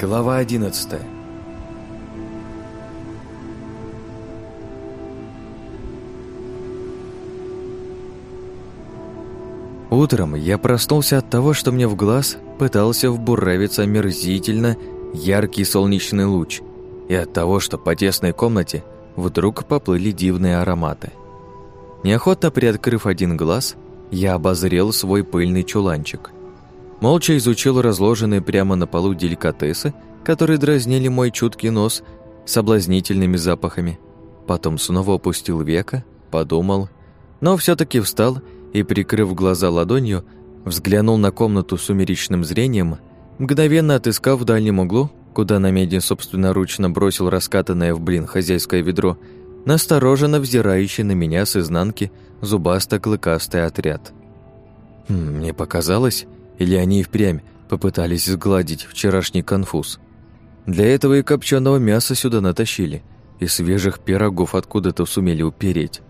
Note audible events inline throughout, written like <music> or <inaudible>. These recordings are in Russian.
Глава одиннадцатая Утром я проснулся от того, что мне в глаз пытался вбуравиться омерзительно яркий солнечный луч, и от того, что по тесной комнате вдруг поплыли дивные ароматы. Неохотно приоткрыв один глаз, я обозрел свой пыльный чуланчик. Молча изучил разложенные прямо на полу деликатесы, которые дразнили мой чуткий нос соблазнительными запахами. Потом снова опустил века, подумал, но все таки встал и, прикрыв глаза ладонью, взглянул на комнату сумеречным зрением, мгновенно отыскав в дальнем углу, куда на меди собственноручно бросил раскатанное в блин хозяйское ведро, настороженно взирающий на меня с изнанки зубасто-клыкастый отряд. Хм, мне показалось, или они и впрямь попытались сгладить вчерашний конфуз. Для этого и копченого мяса сюда натащили, и свежих пирогов откуда-то сумели упереть.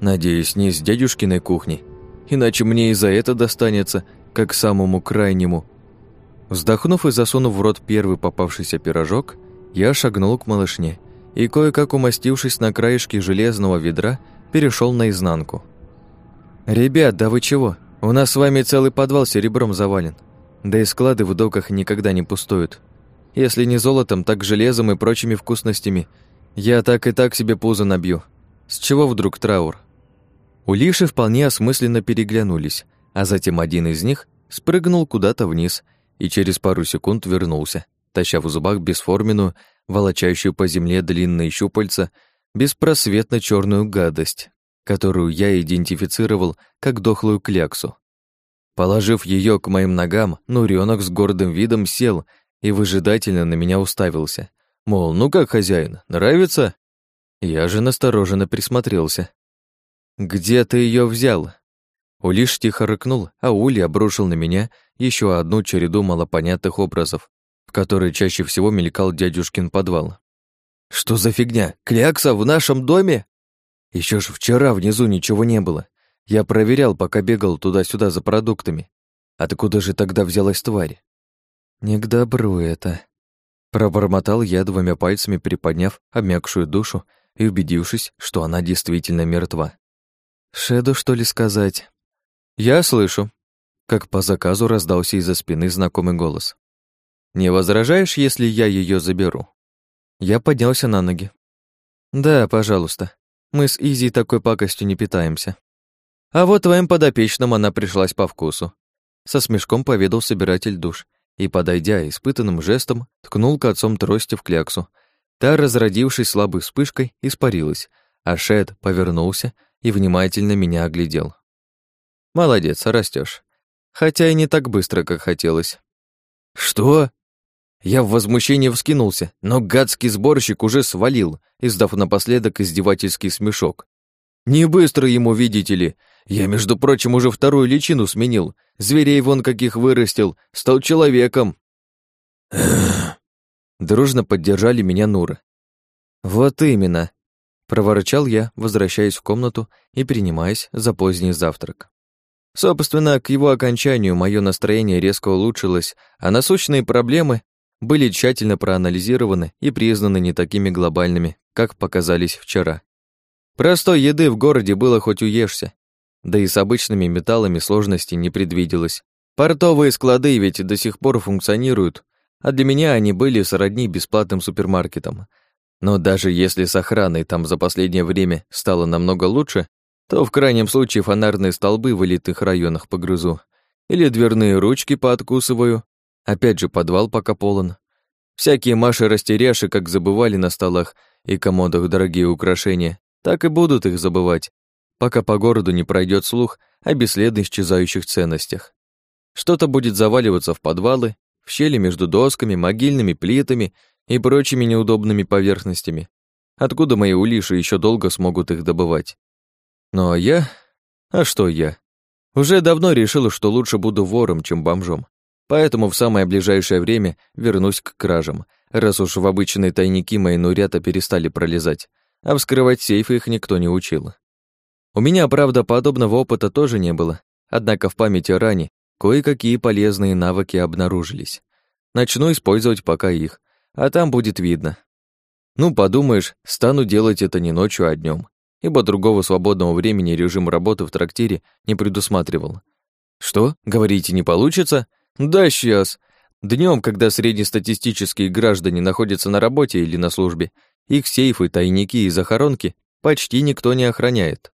Надеюсь, не с дядюшкиной кухни, иначе мне и за это достанется, как самому крайнему. Вздохнув и засунув в рот первый попавшийся пирожок, я шагнул к малышне и, кое-как умастившись на краешке железного ведра, перешел наизнанку. «Ребят, да вы чего? У нас с вами целый подвал серебром завален. Да и склады в доках никогда не пустуют. Если не золотом, так железом и прочими вкусностями. Я так и так себе пузо набью. С чего вдруг траур?» Улиши вполне осмысленно переглянулись, а затем один из них спрыгнул куда-то вниз и через пару секунд вернулся, таща в зубах бесформенную, волочающую по земле длинные щупальца, беспросветно черную гадость, которую я идентифицировал как дохлую кляксу. Положив ее к моим ногам, Нурёнок с гордым видом сел и выжидательно на меня уставился. Мол, ну как, хозяин, нравится? Я же настороженно присмотрелся. «Где ты ее взял?» Улиш тихо рыкнул, а Ули обрушил на меня еще одну череду малопонятных образов, в которые чаще всего мелькал дядюшкин подвал. «Что за фигня? Клякса в нашем доме?» Еще ж вчера внизу ничего не было. Я проверял, пока бегал туда-сюда за продуктами. Откуда же тогда взялась тварь? Не к добру это. Пробормотал я двумя пальцами, приподняв обмякшую душу и убедившись, что она действительно мертва. Шеду, что ли, сказать? Я слышу. Как по заказу раздался из-за спины знакомый голос. Не возражаешь, если я ее заберу? Я поднялся на ноги. Да, пожалуйста. Мы с Изи такой пакостью не питаемся. А вот твоим подопечным она пришлась по вкусу. Со смешком поведал собиратель душ и, подойдя испытанным жестом, ткнул концом трости в кляксу. Та, разродившись слабой вспышкой, испарилась, а Шед повернулся и внимательно меня оглядел. «Молодец, растешь. Хотя и не так быстро, как хотелось». «Что?» Я в возмущении вскинулся, но гадский сборщик уже свалил, издав напоследок издевательский смешок. «Не быстро ему, видите ли. Я, между прочим, уже вторую личину сменил. Зверей вон каких вырастил, стал человеком». <clears throat> Дружно поддержали меня Нура. «Вот именно», Проворчал я, возвращаясь в комнату и принимаясь за поздний завтрак. Собственно, к его окончанию мое настроение резко улучшилось, а насущные проблемы были тщательно проанализированы и признаны не такими глобальными, как показались вчера. Простой еды в городе было хоть уешься, да и с обычными металлами сложностей не предвиделось. Портовые склады ведь до сих пор функционируют, а для меня они были сродни бесплатным супермаркетам — но даже если с охраной там за последнее время стало намного лучше, то в крайнем случае фонарные столбы в элитных районах погрызу. Или дверные ручки пооткусываю. Опять же, подвал пока полон. Всякие Маши-растеряши как забывали на столах и комодах дорогие украшения, так и будут их забывать, пока по городу не пройдет слух о бесследно исчезающих ценностях. Что-то будет заваливаться в подвалы, в щели между досками, могильными плитами и прочими неудобными поверхностями. Откуда мои улиши еще долго смогут их добывать? Но я... А что я? Уже давно решила, что лучше буду вором, чем бомжом. Поэтому в самое ближайшее время вернусь к кражам, раз уж в обычные тайники мои нурята перестали пролезать, а вскрывать сейфы их никто не учил. У меня, правда, подобного опыта тоже не было, однако в памяти ранее кое-какие полезные навыки обнаружились. Начну использовать пока их, а там будет видно. Ну, подумаешь, стану делать это не ночью, а днем, ибо другого свободного времени режим работы в трактире не предусматривал. Что, говорите, не получится? Да сейчас. Днем, когда среднестатистические граждане находятся на работе или на службе, их сейфы, тайники и захоронки почти никто не охраняет.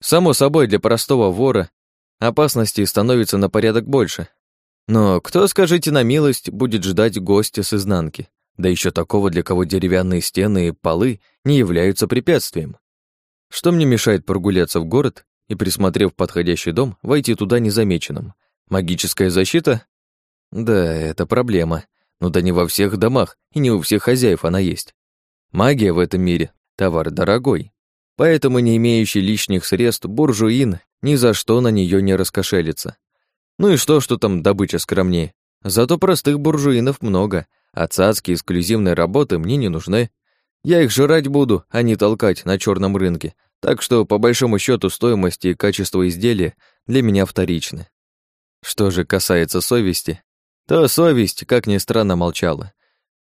Само собой, для простого вора опасности становится на порядок больше. Но кто, скажите на милость, будет ждать гостя с изнанки? Да еще такого, для кого деревянные стены и полы не являются препятствием. Что мне мешает прогуляться в город и, присмотрев подходящий дом, войти туда незамеченным? Магическая защита? Да, это проблема. Но да не во всех домах и не у всех хозяев она есть. Магия в этом мире — товар дорогой. Поэтому не имеющий лишних средств буржуин ни за что на нее не раскошелится. Ну и что, что там добыча скромнее? Зато простых буржуинов много, а цацки эксклюзивной работы мне не нужны. Я их жрать буду, а не толкать на черном рынке, так что, по большому счету стоимость и качество изделия для меня вторичны. Что же касается совести, то совесть, как ни странно, молчала.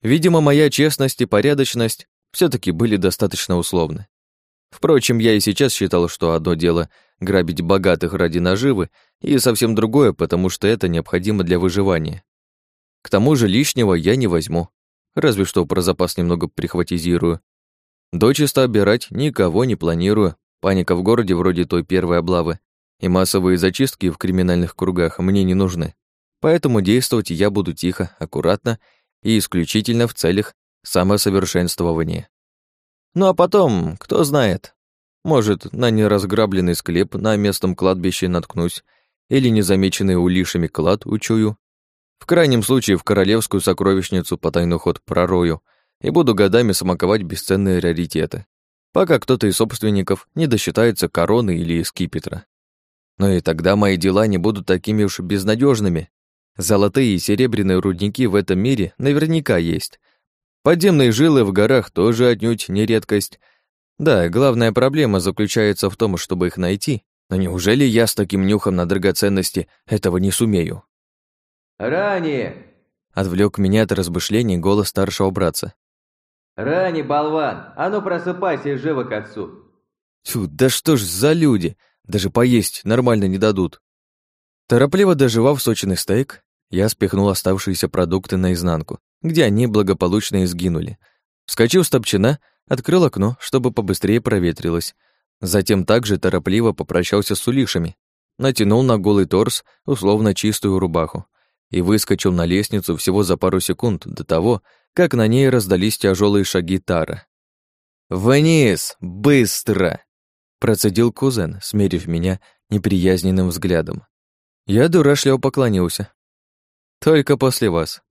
Видимо, моя честность и порядочность все таки были достаточно условны. Впрочем, я и сейчас считал, что одно дело грабить богатых ради наживы, и совсем другое, потому что это необходимо для выживания. К тому же лишнего я не возьму, разве что про запас немного прихватизирую. Дочисто обирать никого не планирую, паника в городе вроде той первой облавы, и массовые зачистки в криминальных кругах мне не нужны. Поэтому действовать я буду тихо, аккуратно и исключительно в целях самосовершенствования. Ну а потом, кто знает, может, на неразграбленный склеп на местном кладбище наткнусь или незамеченный улишами клад учую. В крайнем случае в королевскую сокровищницу по тайный ход пророю и буду годами смаковать бесценные раритеты, пока кто-то из собственников не досчитается короны или скипетра. Но и тогда мои дела не будут такими уж безнадежными. Золотые и серебряные рудники в этом мире наверняка есть, Подземные жилы в горах тоже отнюдь не редкость. Да, главная проблема заключается в том, чтобы их найти. Но неужели я с таким нюхом на драгоценности этого не сумею? «Ранее!» — отвлек меня от размышлений голос старшего братца. «Рани, болван! А ну просыпайся и живо к отцу!» Тьфу, да что ж за люди! Даже поесть нормально не дадут. Торопливо доживав сочный стейк, я спихнул оставшиеся продукты наизнанку где они благополучно изгинули. Вскочил с топчина, открыл окно, чтобы побыстрее проветрилось. Затем также торопливо попрощался с улишами, натянул на голый торс условно чистую рубаху и выскочил на лестницу всего за пару секунд до того, как на ней раздались тяжелые шаги Тара. «Вниз! Быстро!» Процедил кузен, смерив меня неприязненным взглядом. Я дурашливо поклонился. «Только после вас»,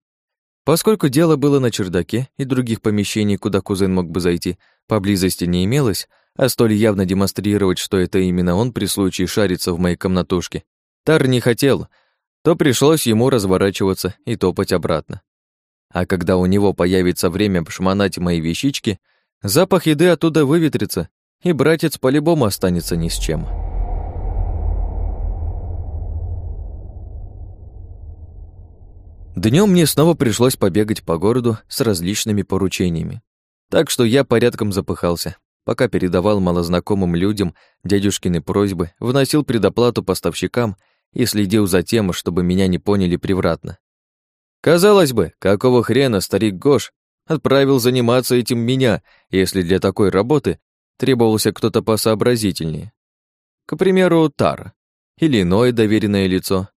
Поскольку дело было на чердаке и других помещений, куда кузен мог бы зайти, поблизости не имелось, а столь явно демонстрировать, что это именно он при случае шарится в моей комнатушке, Тар не хотел, то пришлось ему разворачиваться и топать обратно. А когда у него появится время пошмонать мои вещички, запах еды оттуда выветрится, и братец по-любому останется ни с чем. Днем мне снова пришлось побегать по городу с различными поручениями. Так что я порядком запыхался, пока передавал малознакомым людям дядюшкины просьбы, вносил предоплату поставщикам и следил за тем, чтобы меня не поняли превратно. Казалось бы, какого хрена старик Гош отправил заниматься этим меня, если для такой работы требовался кто-то посообразительнее. К примеру, Тар или иное доверенное лицо.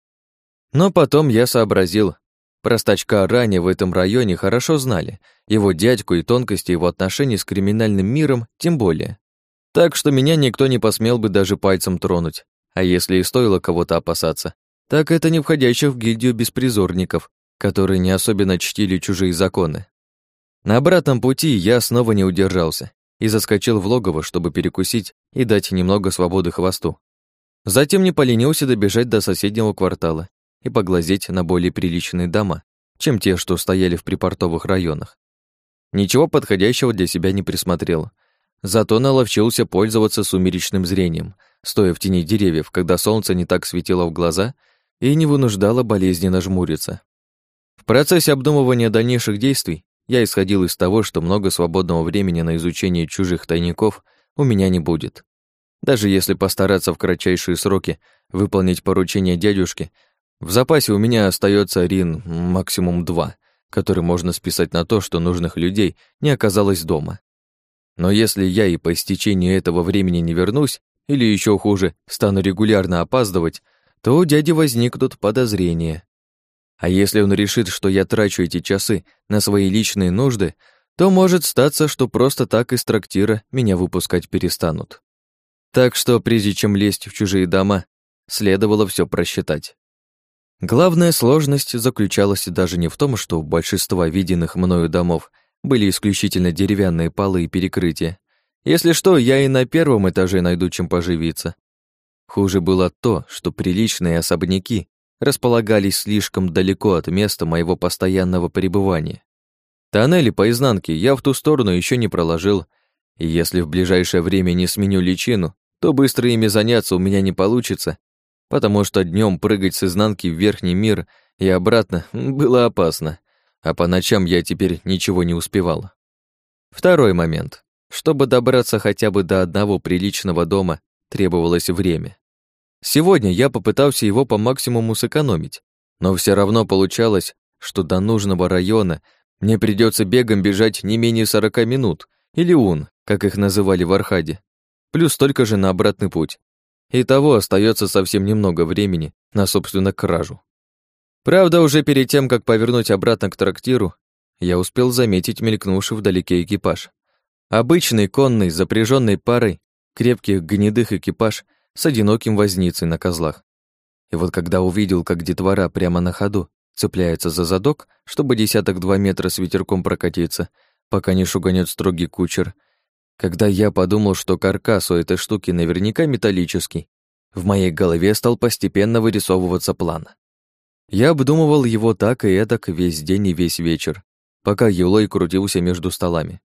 Но потом я сообразил, Простачка ранее в этом районе хорошо знали, его дядьку и тонкости его отношений с криминальным миром тем более. Так что меня никто не посмел бы даже пальцем тронуть. А если и стоило кого-то опасаться, так это не входящих в гильдию беспризорников, которые не особенно чтили чужие законы. На обратном пути я снова не удержался и заскочил в логово, чтобы перекусить и дать немного свободы хвосту. Затем не поленился добежать до соседнего квартала и поглазеть на более приличные дома, чем те, что стояли в припортовых районах. Ничего подходящего для себя не присмотрел. Зато наловчился пользоваться сумеречным зрением, стоя в тени деревьев, когда солнце не так светило в глаза и не вынуждало болезненно жмуриться. В процессе обдумывания дальнейших действий я исходил из того, что много свободного времени на изучение чужих тайников у меня не будет. Даже если постараться в кратчайшие сроки выполнить поручение дядюшки, в запасе у меня остается рин максимум два, который можно списать на то, что нужных людей не оказалось дома. Но если я и по истечении этого времени не вернусь, или еще хуже, стану регулярно опаздывать, то у дяди возникнут подозрения. А если он решит, что я трачу эти часы на свои личные нужды, то может статься, что просто так из трактира меня выпускать перестанут. Так что, прежде чем лезть в чужие дома, следовало все просчитать. Главная сложность заключалась даже не в том, что у большинства виденных мною домов были исключительно деревянные полы и перекрытия. Если что, я и на первом этаже найду чем поживиться. Хуже было то, что приличные особняки располагались слишком далеко от места моего постоянного пребывания. Тоннели по изнанке я в ту сторону еще не проложил, и если в ближайшее время не сменю личину, то быстро ими заняться у меня не получится, потому что днем прыгать с изнанки в верхний мир и обратно было опасно, а по ночам я теперь ничего не успевал. Второй момент. Чтобы добраться хотя бы до одного приличного дома, требовалось время. Сегодня я попытался его по максимуму сэкономить, но все равно получалось, что до нужного района мне придется бегом бежать не менее 40 минут, или ун, как их называли в Архаде, плюс столько же на обратный путь. И того остается совсем немного времени на, собственно, кражу. Правда, уже перед тем, как повернуть обратно к трактиру, я успел заметить мелькнувший вдалеке экипаж. Обычный конный, запряженный парой крепких гнедых экипаж — с одиноким возницей на козлах. И вот когда увидел, как детвора прямо на ходу цепляется за задок, чтобы десяток два метра с ветерком прокатиться, пока не шуганет строгий кучер, когда я подумал, что каркас у этой штуки наверняка металлический, в моей голове стал постепенно вырисовываться план. Я обдумывал его так и эдак весь день и весь вечер, пока Юлой крутился между столами.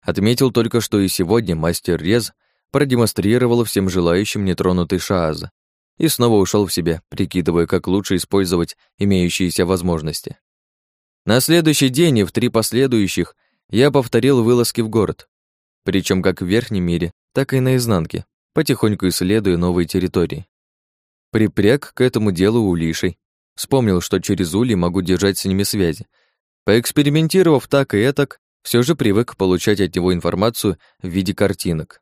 Отметил только, что и сегодня мастер Рез продемонстрировал всем желающим нетронутый Шааз и снова ушел в себя, прикидывая, как лучше использовать имеющиеся возможности. На следующий день и в три последующих я повторил вылазки в город, причем как в верхнем мире, так и на изнанке, потихоньку исследуя новые территории. Припряг к этому делу улишей, вспомнил, что через ули могу держать с ними связи. Поэкспериментировав так и этак, все же привык получать от него информацию в виде картинок.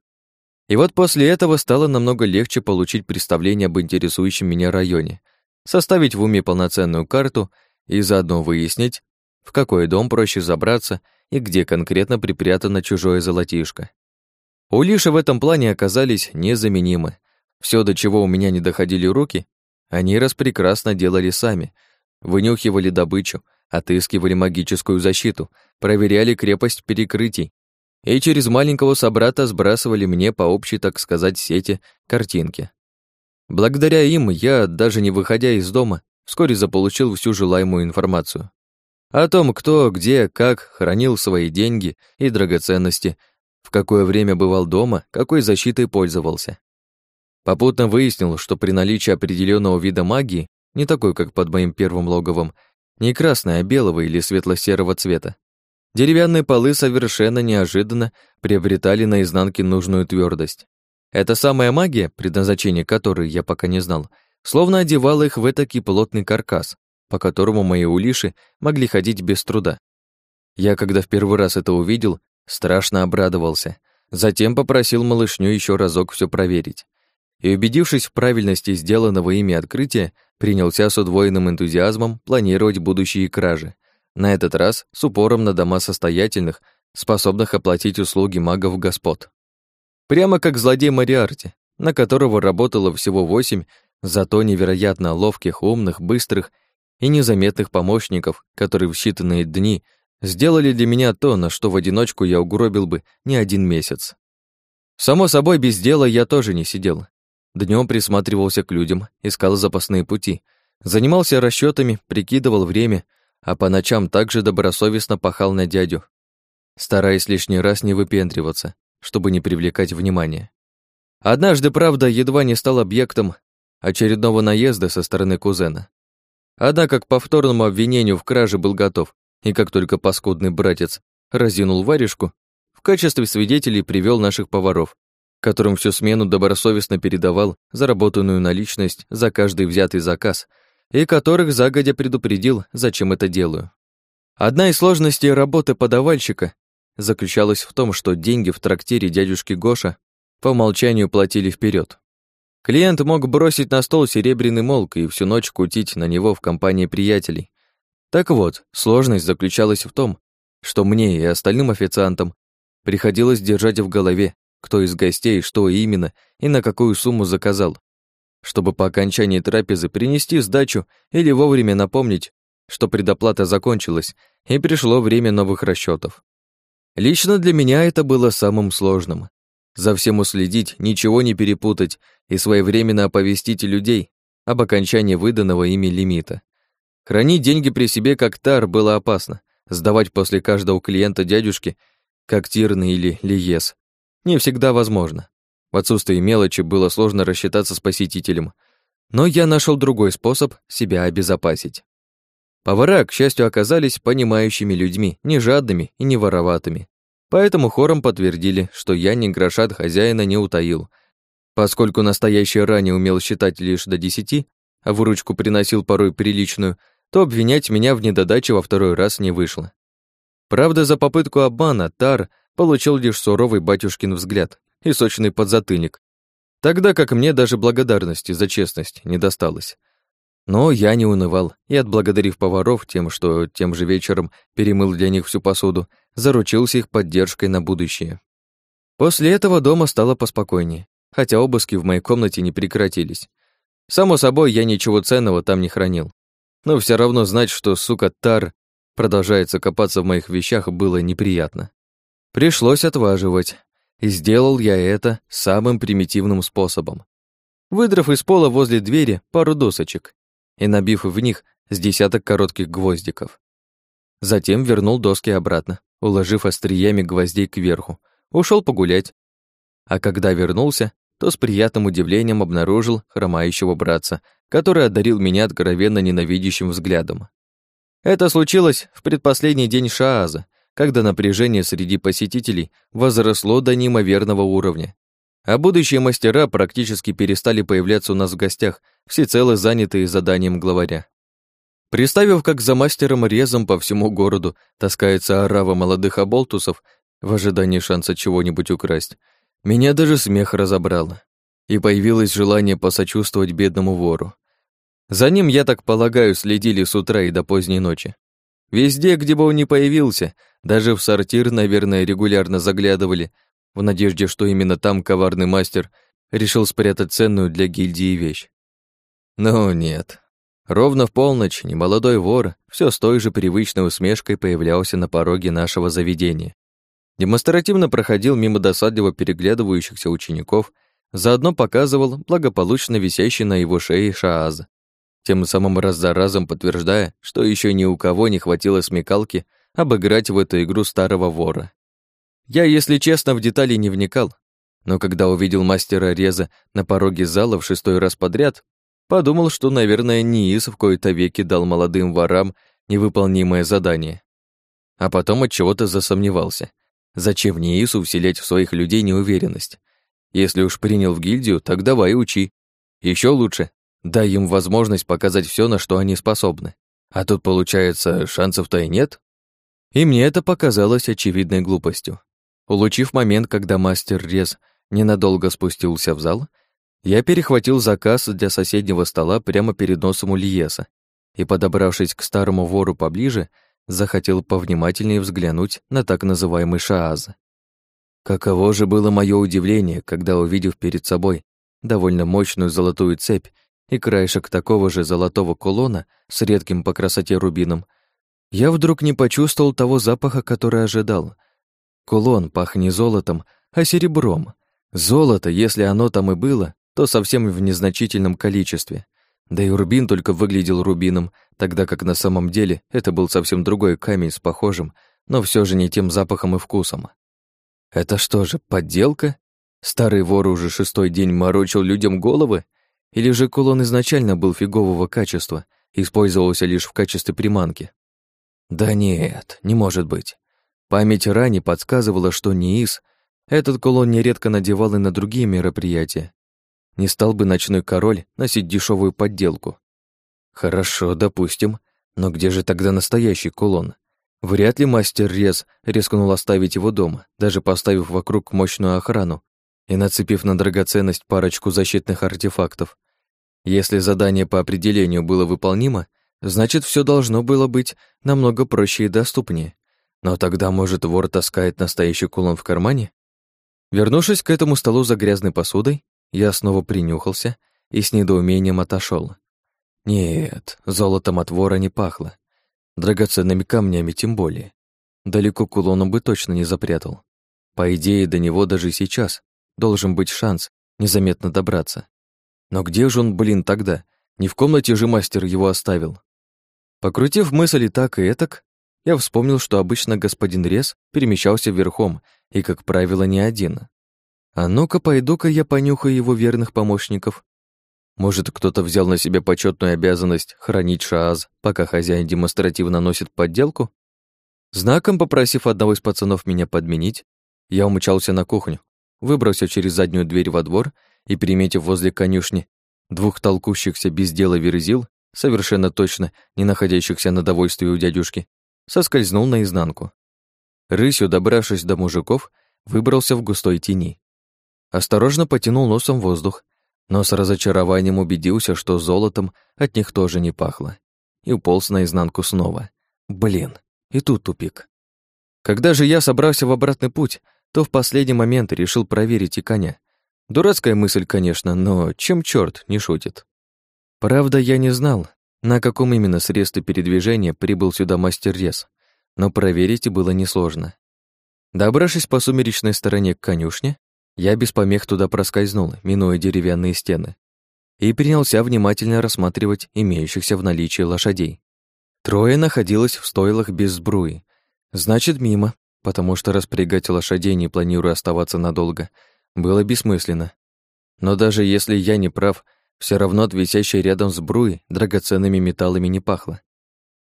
И вот после этого стало намного легче получить представление об интересующем меня районе, составить в уме полноценную карту и заодно выяснить, в какой дом проще забраться и где конкретно припрятано чужое золотишко. Улиши в этом плане оказались незаменимы. Все, до чего у меня не доходили руки, они раз прекрасно делали сами, вынюхивали добычу, отыскивали магическую защиту, проверяли крепость перекрытий, и через маленького собрата сбрасывали мне по общей, так сказать, сети картинки. Благодаря им я, даже не выходя из дома, вскоре заполучил всю желаемую информацию. О том, кто, где, как хранил свои деньги и драгоценности, в какое время бывал дома, какой защитой пользовался. Попутно выяснил, что при наличии определенного вида магии, не такой, как под моим первым логовом, не красная, а белого или светло-серого цвета, Деревянные полы совершенно неожиданно приобретали на изнанке нужную твердость. Эта самая магия, предназначение которой я пока не знал, словно одевала их в этакий плотный каркас, по которому мои улиши могли ходить без труда. Я, когда в первый раз это увидел, страшно обрадовался. Затем попросил малышню еще разок все проверить. И, убедившись в правильности сделанного ими открытия, принялся с удвоенным энтузиазмом планировать будущие кражи — на этот раз с упором на дома состоятельных, способных оплатить услуги магов-господ. Прямо как злодей Мариарти, на которого работало всего восемь, зато невероятно ловких, умных, быстрых и незаметных помощников, которые в считанные дни сделали для меня то, на что в одиночку я угробил бы не один месяц. Само собой, без дела я тоже не сидел. Днем присматривался к людям, искал запасные пути, занимался расчетами, прикидывал время, а по ночам также добросовестно пахал на дядю, стараясь лишний раз не выпендриваться, чтобы не привлекать внимания. Однажды, правда, едва не стал объектом очередного наезда со стороны кузена. Однако к повторному обвинению в краже был готов, и как только паскудный братец разинул варежку, в качестве свидетелей привел наших поваров, которым всю смену добросовестно передавал заработанную наличность за каждый взятый заказ, и которых загодя предупредил, зачем это делаю. Одна из сложностей работы подавальщика заключалась в том, что деньги в трактире дядюшки Гоша по умолчанию платили вперед. Клиент мог бросить на стол серебряный молк и всю ночь кутить на него в компании приятелей. Так вот, сложность заключалась в том, что мне и остальным официантам приходилось держать в голове, кто из гостей что именно и на какую сумму заказал, чтобы по окончании трапезы принести сдачу или вовремя напомнить, что предоплата закончилась и пришло время новых расчетов. Лично для меня это было самым сложным. За всем уследить, ничего не перепутать и своевременно оповестить людей об окончании выданного ими лимита. Хранить деньги при себе как тар было опасно, сдавать после каждого клиента дядюшки, как тирны или лиес, не всегда возможно. В отсутствии мелочи было сложно рассчитаться с посетителем, но я нашел другой способ себя обезопасить. Повара, к счастью, оказались понимающими людьми, не жадными и не вороватыми. Поэтому хором подтвердили, что я ни гроша от хозяина не утаил. Поскольку настоящий ранее умел считать лишь до десяти, а выручку приносил порой приличную, то обвинять меня в недодаче во второй раз не вышло. Правда, за попытку обмана Тар получил лишь суровый батюшкин взгляд и сочный подзатыльник, тогда как мне даже благодарности за честность не досталось. Но я не унывал и, отблагодарив поваров тем, что тем же вечером перемыл для них всю посуду, заручился их поддержкой на будущее. После этого дома стало поспокойнее, хотя обыски в моей комнате не прекратились. Само собой, я ничего ценного там не хранил. Но все равно знать, что, сука, Тар продолжается копаться в моих вещах, было неприятно. Пришлось отваживать, и сделал я это самым примитивным способом. Выдрав из пола возле двери пару досочек и набив в них с десяток коротких гвоздиков. Затем вернул доски обратно, уложив остриями гвоздей кверху, ушел погулять. А когда вернулся, то с приятным удивлением обнаружил хромающего братца, который одарил меня откровенно ненавидящим взглядом. Это случилось в предпоследний день Шааза, когда напряжение среди посетителей возросло до неимоверного уровня. А будущие мастера практически перестали появляться у нас в гостях, всецело занятые заданием главаря. Представив, как за мастером резом по всему городу таскается орава молодых оболтусов в ожидании шанса чего-нибудь украсть, меня даже смех разобрал, и появилось желание посочувствовать бедному вору. За ним, я так полагаю, следили с утра и до поздней ночи. Везде, где бы он ни появился, даже в сортир, наверное, регулярно заглядывали, в надежде, что именно там коварный мастер решил спрятать ценную для гильдии вещь. Но нет. Ровно в полночь немолодой вор все с той же привычной усмешкой появлялся на пороге нашего заведения. Демонстративно проходил мимо досадливо переглядывающихся учеников, заодно показывал благополучно висящий на его шее шааз, тем самым раз за разом подтверждая, что еще ни у кого не хватило смекалки обыграть в эту игру старого вора. Я, если честно, в детали не вникал, но когда увидел мастера реза на пороге зала в шестой раз подряд, Подумал, что, наверное, НИИС в кои-то веки дал молодым ворам невыполнимое задание. А потом от чего-то засомневался. Зачем НИИСу вселять в своих людей неуверенность? Если уж принял в гильдию, так давай учи. Еще лучше, дай им возможность показать все, на что они способны. А тут, получается, шансов-то и нет? И мне это показалось очевидной глупостью. Улучив момент, когда мастер Рез ненадолго спустился в зал, я перехватил заказ для соседнего стола прямо перед носом у Лиеса и, подобравшись к старому вору поближе, захотел повнимательнее взглянуть на так называемый шааз. Каково же было мое удивление, когда, увидев перед собой довольно мощную золотую цепь и краешек такого же золотого кулона с редким по красоте рубином, я вдруг не почувствовал того запаха, который ожидал. Кулон пах не золотом, а серебром. Золото, если оно там и было, то совсем в незначительном количестве. Да и рубин только выглядел рубином, тогда как на самом деле это был совсем другой камень с похожим, но все же не тем запахом и вкусом. Это что же, подделка? Старый вор уже шестой день морочил людям головы? Или же кулон изначально был фигового качества, использовался лишь в качестве приманки. Да нет, не может быть. Память ранее подсказывала, что НИИС этот кулон нередко надевал и на другие мероприятия. Не стал бы ночной король носить дешевую подделку. Хорошо, допустим, но где же тогда настоящий кулон? Вряд ли мастер Рез рискнул оставить его дома, даже поставив вокруг мощную охрану и нацепив на драгоценность парочку защитных артефактов. Если задание по определению было выполнимо, значит, все должно было быть намного проще и доступнее. Но тогда, может, вор таскает настоящий кулон в кармане? Вернувшись к этому столу за грязной посудой, я снова принюхался и с недоумением отошел. Нет, золотом от вора не пахло. Драгоценными камнями тем более. Далеко кулоном бы точно не запрятал. По идее, до него даже сейчас должен быть шанс незаметно добраться. Но где же он, блин, тогда? Не в комнате же мастер его оставил. Покрутив мысли так и этак, я вспомнил, что обычно господин Рез перемещался верхом и, как правило, не один. А ну-ка, пойду-ка я понюхаю его верных помощников может, кто-то взял на себя почетную обязанность хранить Шааз, пока хозяин демонстративно носит подделку? Знаком попросив одного из пацанов меня подменить, я умчался на кухню, выбрался через заднюю дверь во двор и, приметив возле конюшни двух толкущихся без дела верзил, совершенно точно не находящихся на довольстве у дядюшки, соскользнул наизнанку. Рысью, добравшись до мужиков, выбрался в густой тени. Осторожно потянул носом воздух но с разочарованием убедился, что золотом от них тоже не пахло. И уполз наизнанку снова. Блин, и тут тупик. Когда же я собрался в обратный путь, то в последний момент решил проверить и коня. Дурацкая мысль, конечно, но чем черт не шутит? Правда, я не знал, на каком именно средстве передвижения прибыл сюда мастер Рез, но проверить было несложно. Добравшись по сумеречной стороне к конюшне, я без помех туда проскользнул, минуя деревянные стены, и принялся внимательно рассматривать имеющихся в наличии лошадей. Трое находилось в стойлах без сбруи. Значит, мимо, потому что распрягать лошадей, не планируя оставаться надолго, было бессмысленно. Но даже если я не прав, все равно от висящей рядом сбруи драгоценными металлами не пахло.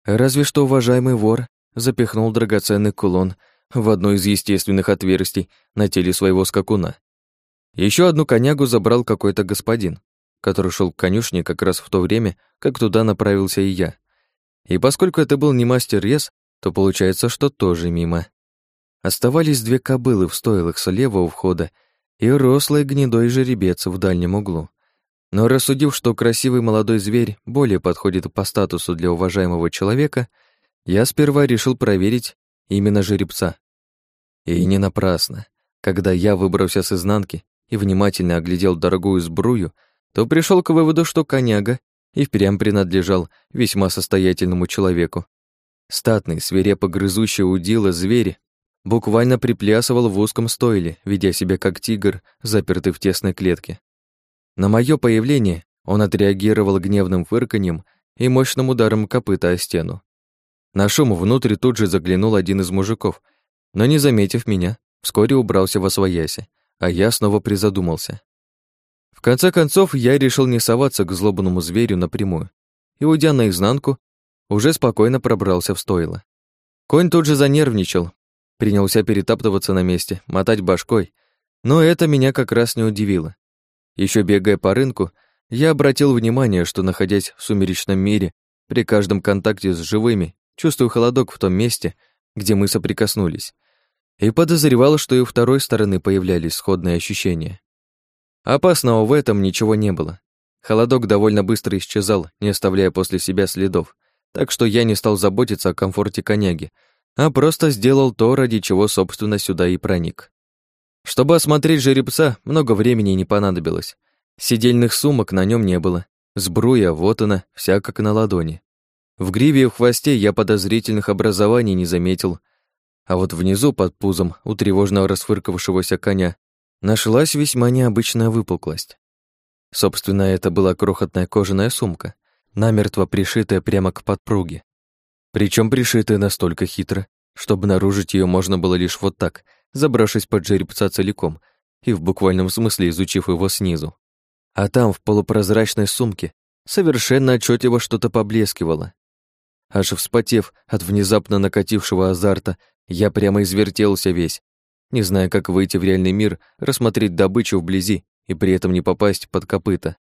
Разве что уважаемый вор запихнул драгоценный кулон в одно из естественных отверстий на теле своего скакуна. Еще одну конягу забрал какой-то господин, который шел к конюшне как раз в то время, как туда направился и я. И поскольку это был не мастер Рез, то получается, что тоже мимо. Оставались две кобылы в стойлах слева у входа и рослый гнедой жеребец в дальнем углу. Но рассудив, что красивый молодой зверь более подходит по статусу для уважаемого человека, я сперва решил проверить именно жеребца. И не напрасно. Когда я выбрался с изнанки, и внимательно оглядел дорогую сбрую, то пришел к выводу, что коняга и впрямь принадлежал весьма состоятельному человеку. Статный, свирепо грызущий удила зверь буквально приплясывал в узком стойле, ведя себя как тигр, запертый в тесной клетке. На мое появление он отреагировал гневным фырканьем и мощным ударом копыта о стену. На шум внутрь тут же заглянул один из мужиков, но, не заметив меня, вскоре убрался во свояси, а я снова призадумался. В конце концов, я решил не соваться к злобному зверю напрямую и, уйдя наизнанку, уже спокойно пробрался в стойло. Конь тут же занервничал, принялся перетаптываться на месте, мотать башкой, но это меня как раз не удивило. Еще бегая по рынку, я обратил внимание, что, находясь в сумеречном мире, при каждом контакте с живыми, чувствую холодок в том месте, где мы соприкоснулись и подозревал, что и у второй стороны появлялись сходные ощущения. Опасного в этом ничего не было. Холодок довольно быстро исчезал, не оставляя после себя следов, так что я не стал заботиться о комфорте коняги, а просто сделал то, ради чего, собственно, сюда и проник. Чтобы осмотреть жеребца, много времени не понадобилось. Сидельных сумок на нем не было. Сбруя, вот она, вся как на ладони. В гриве и в хвосте я подозрительных образований не заметил, а вот внизу, под пузом, у тревожного расфыркавшегося коня, нашлась весьма необычная выпуклость. Собственно, это была крохотная кожаная сумка, намертво пришитая прямо к подпруге. Причем пришитая настолько хитро, что обнаружить ее можно было лишь вот так, забравшись под жеребца целиком и в буквальном смысле изучив его снизу. А там, в полупрозрачной сумке, совершенно отчетливо что-то поблескивало. Аж вспотев от внезапно накатившего азарта, я прямо извертелся весь, не зная, как выйти в реальный мир, рассмотреть добычу вблизи и при этом не попасть под копыта.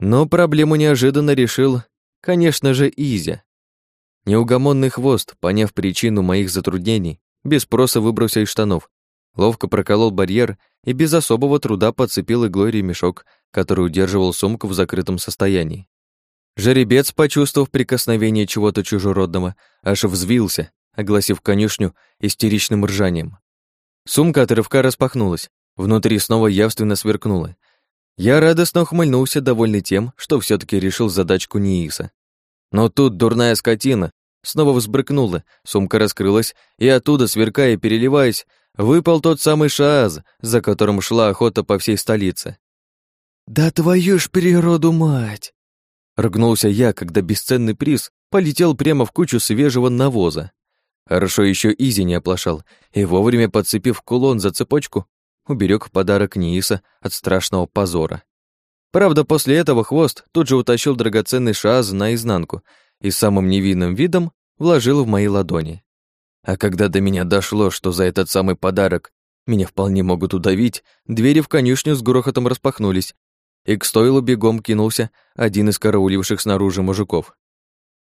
Но проблему неожиданно решил, конечно же, Изя. Неугомонный хвост, поняв причину моих затруднений, без спроса выбрался из штанов, ловко проколол барьер и без особого труда подцепил иглой ремешок, который удерживал сумку в закрытом состоянии. Жеребец, почувствовав прикосновение чего-то чужеродного, аж взвился, огласив конюшню истеричным ржанием. Сумка от рывка распахнулась, внутри снова явственно сверкнула. Я радостно ухмыльнулся, довольный тем, что все таки решил задачку Нииса. Но тут дурная скотина снова взбрыкнула, сумка раскрылась, и оттуда, сверкая и переливаясь, выпал тот самый Шааз, за которым шла охота по всей столице. «Да твою ж природу мать!» Ргнулся я, когда бесценный приз полетел прямо в кучу свежего навоза. Хорошо еще Изи не оплошал, и вовремя подцепив кулон за цепочку, уберег подарок Нииса от страшного позора. Правда, после этого хвост тут же утащил драгоценный шаз наизнанку и самым невинным видом вложил в мои ладони. А когда до меня дошло, что за этот самый подарок меня вполне могут удавить, двери в конюшню с грохотом распахнулись, и к стойлу бегом кинулся один из карауливших снаружи мужиков.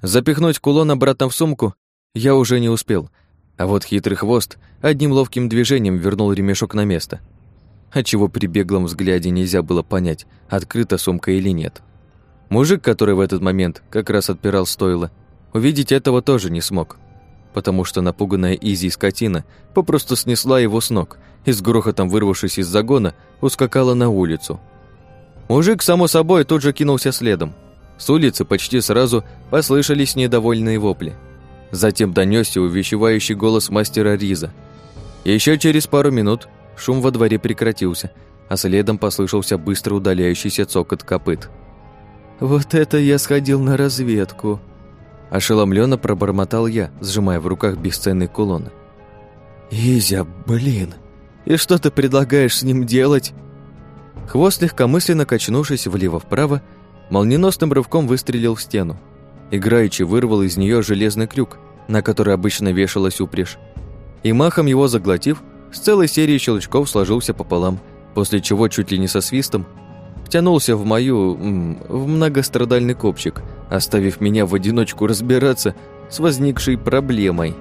Запихнуть кулон обратно в сумку я уже не успел, а вот хитрый хвост одним ловким движением вернул ремешок на место, отчего при беглом взгляде нельзя было понять, открыта сумка или нет. Мужик, который в этот момент как раз отпирал стойло, увидеть этого тоже не смог, потому что напуганная Изи скотина попросту снесла его с ног и с грохотом вырвавшись из загона, ускакала на улицу. Мужик, само собой, тут же кинулся следом. С улицы почти сразу послышались недовольные вопли – Затем донесся увещевающий голос мастера Риза. Еще через пару минут шум во дворе прекратился, а следом послышался быстро удаляющийся цокот копыт. «Вот это я сходил на разведку!» Ошеломленно пробормотал я, сжимая в руках бесценный кулон. «Изя, блин! И что ты предлагаешь с ним делать?» Хвост, легкомысленно качнувшись влево-вправо, молниеносным рывком выстрелил в стену. Играючи вырвал из нее железный крюк, на который обычно вешалась упряжь. И махом его заглотив, с целой серией щелчков сложился пополам, после чего чуть ли не со свистом втянулся в мою... в многострадальный копчик, оставив меня в одиночку разбираться с возникшей проблемой.